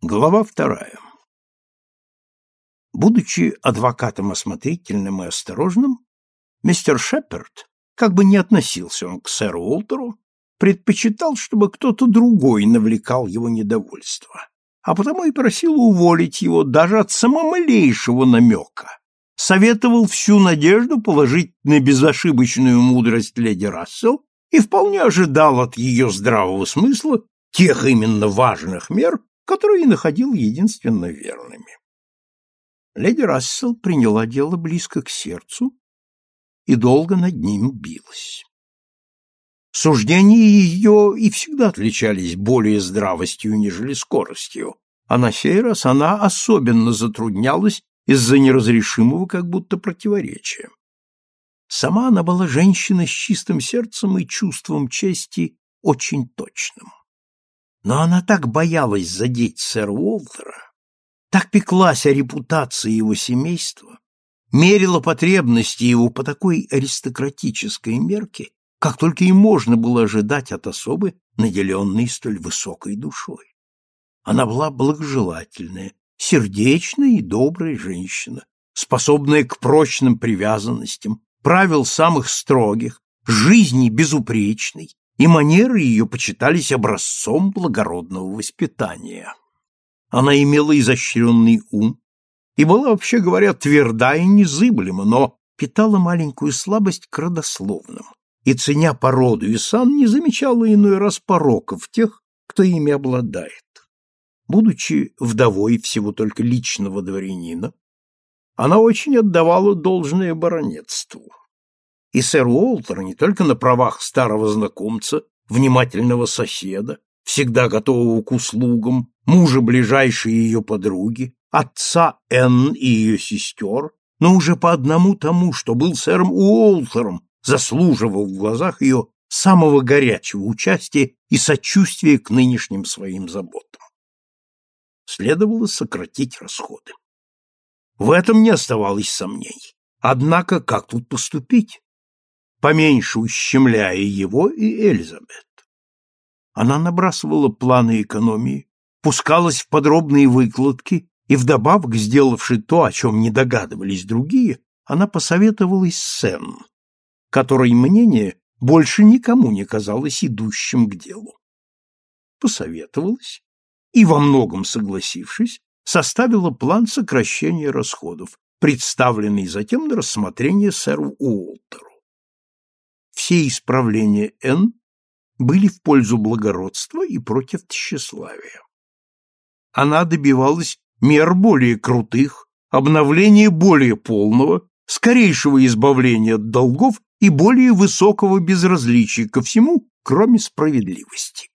Глава вторая. Будучи адвокатом осмотрительным и осторожным, мистер Шепард, как бы не относился он к сэру Уолтеру, предпочитал, чтобы кто-то другой навлекал его недовольство, а потому и просил уволить его даже от самого малейшего намека, советовал всю надежду положить на безошибочную мудрость леди Рассел и вполне ожидал от ее здравого смысла тех именно важных мер, которые находил единственно верными. Леди Рассел приняла дело близко к сердцу и долго над ним билась. Суждения ее и всегда отличались более здравостью, нежели скоростью, а на сей раз она особенно затруднялась из-за неразрешимого как будто противоречия. Сама она была женщина с чистым сердцем и чувством чести очень точным. Но она так боялась задеть сэра Уолтера, так пеклась о репутации его семейства, мерила потребности его по такой аристократической мерке, как только и можно было ожидать от особы, наделенной столь высокой душой. Она была благожелательная, сердечная и добрая женщина, способная к прочным привязанностям, правил самых строгих, жизни безупречной, и манеры ее почитались образцом благородного воспитания. Она имела изощренный ум и была, вообще говоря, тверда и незыблема, но питала маленькую слабость к родословным и, ценя породу и сан, не замечала иной раз пороков тех, кто ими обладает. Будучи вдовой всего только личного дворянина, она очень отдавала должное баронетству и сэр Уолтер не только на правах старого знакомца, внимательного соседа, всегда готового к услугам, мужа ближайшей ее подруги, отца Энн и ее сестер, но уже по одному тому, что был сэром Уолтером, заслуживал в глазах ее самого горячего участия и сочувствия к нынешним своим заботам. Следовало сократить расходы. В этом не оставалось сомнений. Однако, как тут поступить? Поменьше ущемляя его и Элизабет. Она набрасывала планы экономии, пускалась в подробные выкладки и, вдобавок, сделавши то, о чем не догадывались другие, она посоветовалась с Энн, которой мнение больше никому не казалось идущим к делу. Посоветовалась и, во многом согласившись, составила план сокращения расходов, представленный затем на рассмотрение сэру Уолтеру все исправления Н были в пользу благородства и против тщеславия. Она добивалась мер более крутых, обновления более полного, скорейшего избавления от долгов и более высокого безразличия ко всему, кроме справедливости.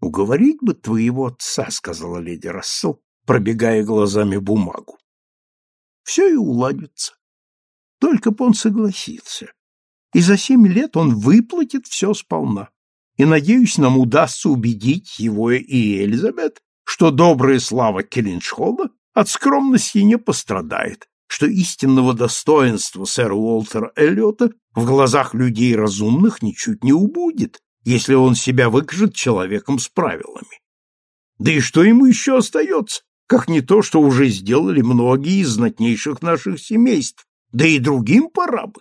«Уговорить бы твоего отца», — сказала леди Рассел, пробегая глазами бумагу. «Все и уладится. Только б он согласился и за семь лет он выплатит все сполна. И, надеюсь, нам удастся убедить его и Элизабет, что добрая слава Келлиншхола от скромности не пострадает, что истинного достоинства сэра Уолтера Эллиота в глазах людей разумных ничуть не убудет, если он себя выкажет человеком с правилами. Да и что ему еще остается, как не то, что уже сделали многие из знатнейших наших семейств, да и другим пора бы.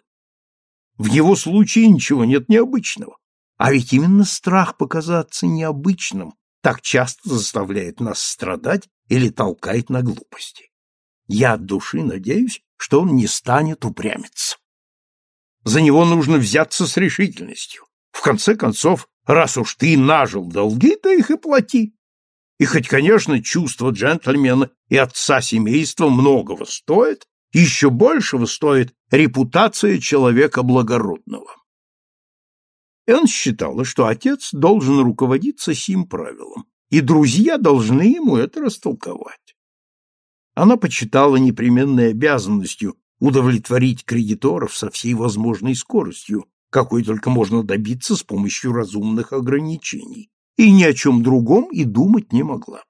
В его случае ничего нет необычного. А ведь именно страх показаться необычным так часто заставляет нас страдать или толкает на глупости. Я от души надеюсь, что он не станет упрямиться. За него нужно взяться с решительностью. В конце концов, раз уж ты нажил долги, то их и плати. И хоть, конечно, чувство джентльмена и отца семейства многого стоит, еще большего стоит репутация человека благородного. Энн считала, что отец должен руководиться сим правилом, и друзья должны ему это растолковать. Она почитала непременной обязанностью удовлетворить кредиторов со всей возможной скоростью, какой только можно добиться с помощью разумных ограничений, и ни о чем другом и думать не могла.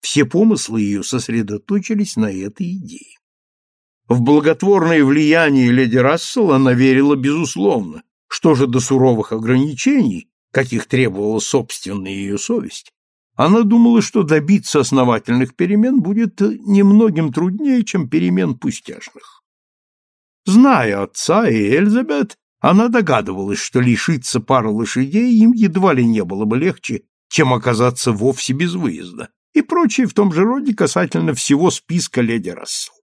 Все помыслы ее сосредоточились на этой идее. В благотворное влияние леди Рассел она верила безусловно. Что же до суровых ограничений, каких требовала собственная ее совесть, Она думала, что добиться основательных перемен будет немногим труднее, чем перемен пустяшных. Зная отца и Эльзабет, она догадывалась, что лишиться пары лошадей им едва ли не было бы легче, чем оказаться вовсе без выезда, и прочее в том же роде касательно всего списка леди Рассел.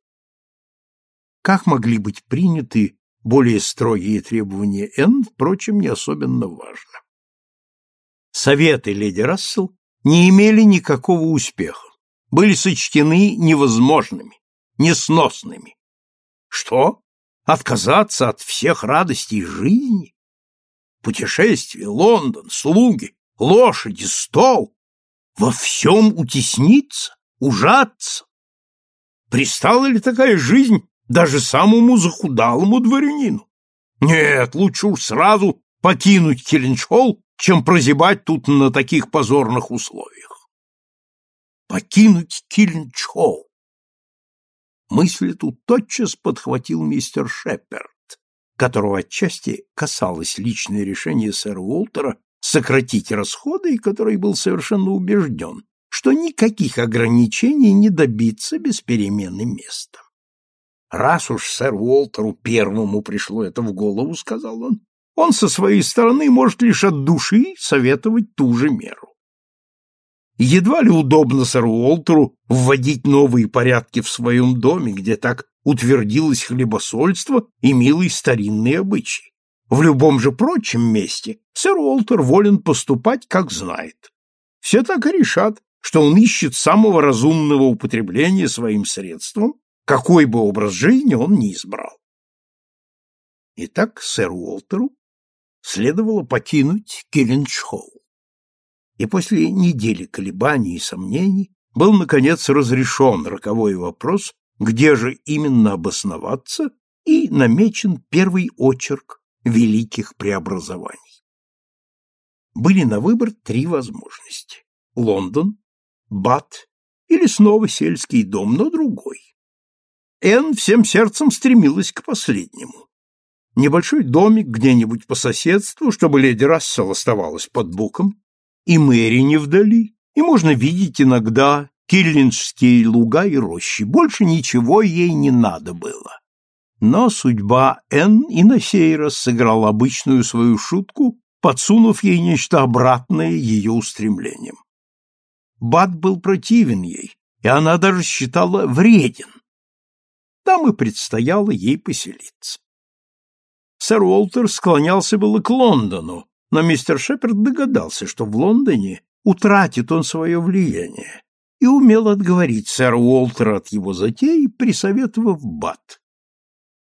Как могли быть приняты более строгие требования Энн, впрочем, не особенно важно. Советы леди Рассел не имели никакого успеха, были сочтены невозможными, несносными. Что? Отказаться от всех радостей жизни? Путешествие, Лондон, слуги, лошади, стол? Во всем утесниться, ужаться? Пристала ли такая жизнь даже самому захудалому дворянину? Нет, лучше уж сразу покинуть Келленшолл, чем прозябать тут на таких позорных условиях. Покинуть Келленшолл. Мысль эту тотчас подхватил мистер Шепперд, которого отчасти касалось личное решение сэра Уолтера сократить расходы и который был совершенно убежден, что никаких ограничений не добиться без перемены места. «Раз уж сэр Уолтеру первому пришло это в голову, — сказал он, — он со своей стороны может лишь от души советовать ту же меру. Едва ли удобно сэру Уолтеру вводить новые порядки в своем доме, где так утвердилось хлебосольство и милый старинный обычай. В любом же прочем месте сэр Уолтер волен поступать, как знает. Все так и решат, что он ищет самого разумного употребления своим средством, какой бы образ жизни он ни избрал. Итак, сэру Уолтеру следовало покинуть Киллинчхолл и после недели колебаний и сомнений был, наконец, разрешен роковой вопрос, где же именно обосноваться, и намечен первый очерк великих преобразований. Были на выбор три возможности – Лондон, Бат или снова сельский дом, но другой. Энн всем сердцем стремилась к последнему. Небольшой домик где-нибудь по соседству, чтобы леди Рассел оставалась под боком, и Мэри не вдали, и можно видеть иногда киллинджские луга и рощи. Больше ничего ей не надо было. Но судьба Энн и на сей раз сыграла обычную свою шутку, подсунув ей нечто обратное ее устремлениям. Бат был противен ей, и она даже считала вреден. Там и предстояло ей поселиться. Сэр Уолтер склонялся было к Лондону, но мистер Шепард догадался, что в Лондоне утратит он свое влияние, и умел отговорить сэра Уолтера от его затеи, присоветовав Бат.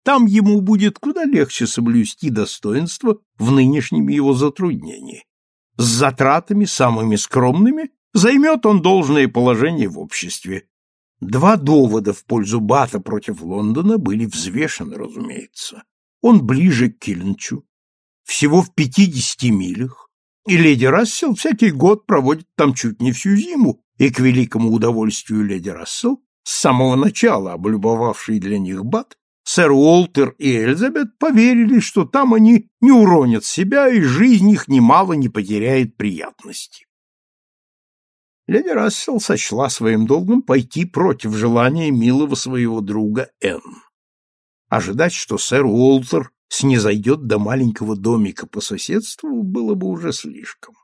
Там ему будет куда легче соблюсти достоинство в нынешнем его затруднении. С затратами самыми скромными займет он должное положение в обществе. Два довода в пользу Бата против Лондона были взвешены, разумеется. Он ближе к Кильнчу, всего в пятидесяти милях, и леди Рассел всякий год проводит там чуть не всю зиму, и к великому удовольствию леди Рассел, с самого начала облюбовавший для них Бат, сэр Уолтер и Эльзабет поверили, что там они не уронят себя, и жизнь их немало не потеряет приятности. Леди Рассел сочла своим долгом пойти против желания милого своего друга Энн. Ожидать, что сэр Уолтер снизойдет до маленького домика по соседству, было бы уже слишком.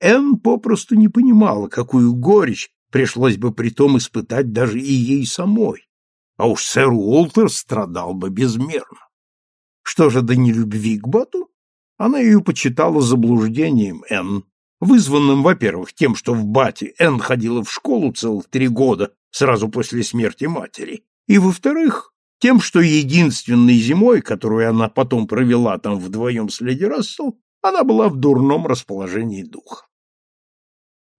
Энн попросту не понимала, какую горечь пришлось бы при том испытать даже и ей самой, а уж сэр Уолтер страдал бы безмерно. Что же до нелюбви к Бату? Она ее почитала заблуждением Энн, вызванным, во-первых, тем, что в Бате Энн ходила в школу целых три года сразу после смерти матери, и, во-вторых, тем, что единственной зимой, которую она потом провела там вдвоем с леди Рассел, она была в дурном расположении духа.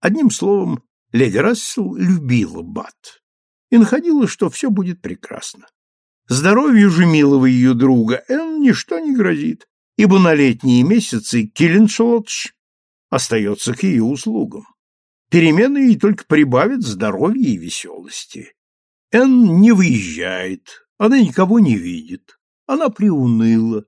Одним словом, леди Рассел любила Бат и находила, что все будет прекрасно. Здоровью же милого ее друга Энн ничто не грозит, ибо на летние месяцы Киллиншолдж остается к ее услугам. Перемены ей только прибавят здоровья и веселости. Энн не выезжает, она никого не видит. Она приуныла.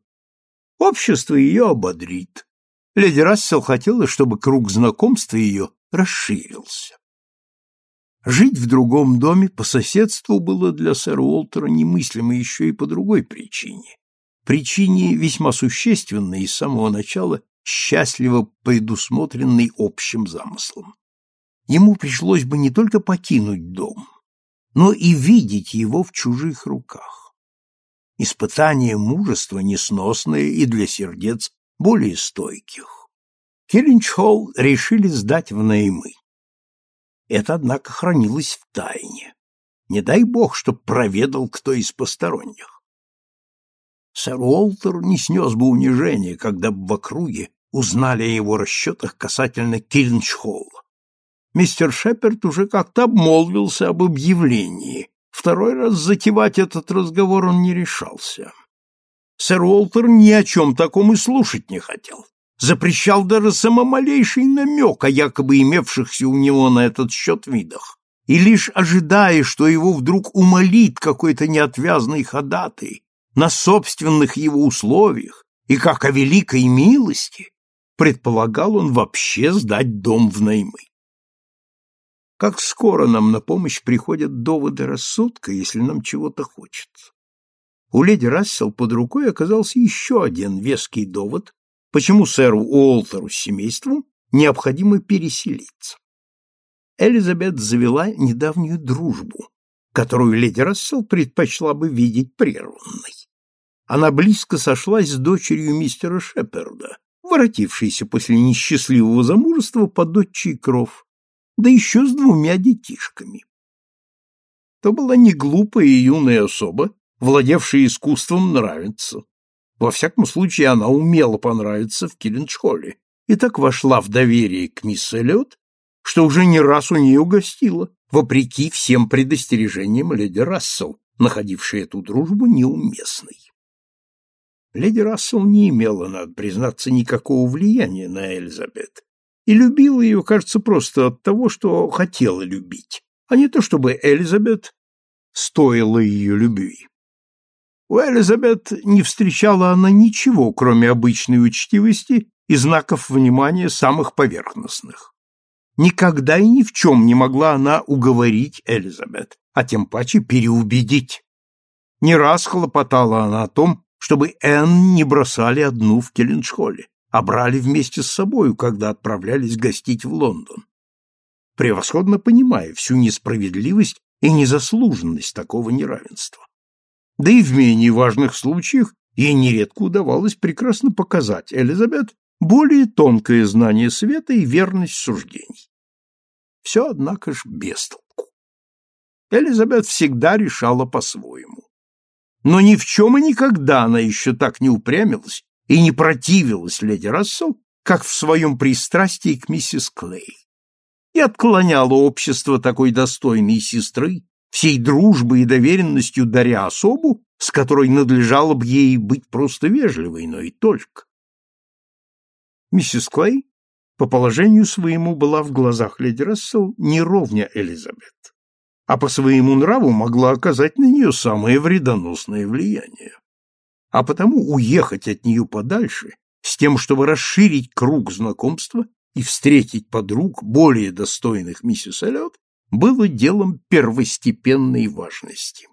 Общество ее ободрит. Леди Рассел хотела, чтобы круг знакомства ее расширился. Жить в другом доме по соседству было для сэра Уолтера немыслимо еще и по другой причине. Причине весьма существенной и с самого начала счастливо предусмотренной общим замыслом. Ему пришлось бы не только покинуть дом, но и видеть его в чужих руках. Испытание мужества несносное и для сердец более стойких. Келлинчхолл решили сдать в наймы. Это, однако, хранилось в тайне. Не дай бог, чтоб проведал кто из посторонних. Сэр Уолтер не снес бы унижения, когда бы в округе узнали о его расчетах касательно Килнчхолла. Мистер Шеперд уже как-то обмолвился об объявлении. Второй раз затевать этот разговор он не решался. Сэр Уолтер ни о чем таком и слушать не хотел запрещал даже самомалейший намек о якобы имевшихся у него на этот счет видах, и лишь ожидая, что его вдруг умолит какой-то неотвязный ходатай на собственных его условиях и как о великой милости, предполагал он вообще сдать дом в наймы. Как скоро нам на помощь приходят доводы рассудка, если нам чего-то хочется. У леди Рассел под рукой оказался еще один веский довод, почему сэру Уолтеру с семейством необходимо переселиться. Элизабет завела недавнюю дружбу, которую леди Рассел предпочла бы видеть прерванной. Она близко сошлась с дочерью мистера Шеперда, воротившейся после несчастливого замужества под отчий кров, да еще с двумя детишками. То была не глупая и юная особа, владевшая искусством нравиться, во всяком случае, она умела понравиться в Киллинчхолле и так вошла в доверие к мисс Эллиот, что уже не раз у нее гостила, вопреки всем предостережениям леди Рассел, находившей эту дружбу неуместной. Леди Рассел не имела, надо признаться, никакого влияния на Элизабет, и любила ее, кажется, просто от того, что хотела любить, а не то, чтобы Элизабет стоила ее любви. У Элизабет не встречала она ничего, кроме обычной учтивости и знаков внимания самых поверхностных. Никогда и ни в чем не могла она уговорить Элизабет, а тем паче переубедить. Не раз хлопотала она о том, чтобы Энн не бросали одну в Келленшхолле, а брали вместе с собою, когда отправлялись гостить в Лондон. Превосходно понимая всю несправедливость и незаслуженность такого неравенства. Да и в менее важных случаях ей нередко удавалось прекрасно показать Элизабет более тонкое знание света и верность суждений. Все, однако ж, без толку. Элизабет всегда решала по-своему. Но ни в чем и никогда она еще так не упрямилась и не противилась леди Рассел, как в своем пристрастии к миссис Клей, и отклоняла общество такой достойной сестры всей дружбой и доверенностью даря особу, с которой надлежало бы ей быть просто вежливой, но и только. Миссис Клей по положению своему была в глазах леди Рассел не ровня Элизабет, а по своему нраву могла оказать на нее самое вредоносное влияние. А потому уехать от нее подальше, с тем, чтобы расширить круг знакомства и встретить подруг более достойных миссис Эллиот, было делом первостепенной важности.